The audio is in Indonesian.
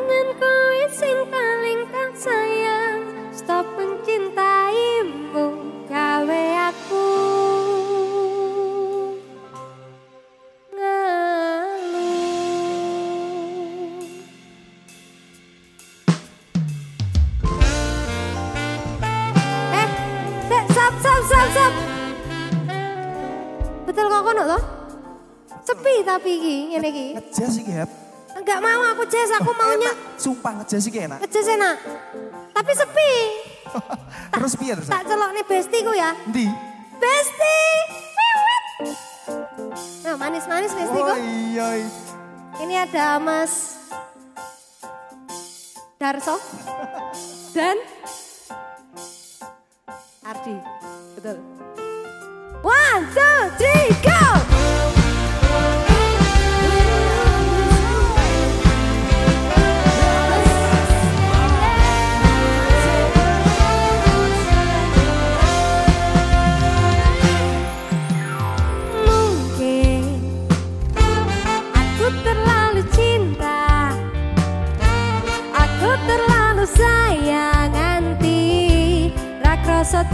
Jangan kowe sing paling tak sayang Stop mencintaimu gawe aku eh, dek, sop, sop, sop, Betul kok kono to? Sepi tapi iki ngene iki. Ngejas iki, Hap. Enggak mau aku jazz, aku maunya. Enak. Sumpah ngejazz sih enak. Ngejazz enak. Tapi sepi. terus piye terus? Tak celok nih bestiku ya. Di. Besti. Wiwit. Nah, manis-manis bestiku. Oh iya, iya. Ini ada Mas Darso dan Ardi. Betul. One, two, three, go! rasa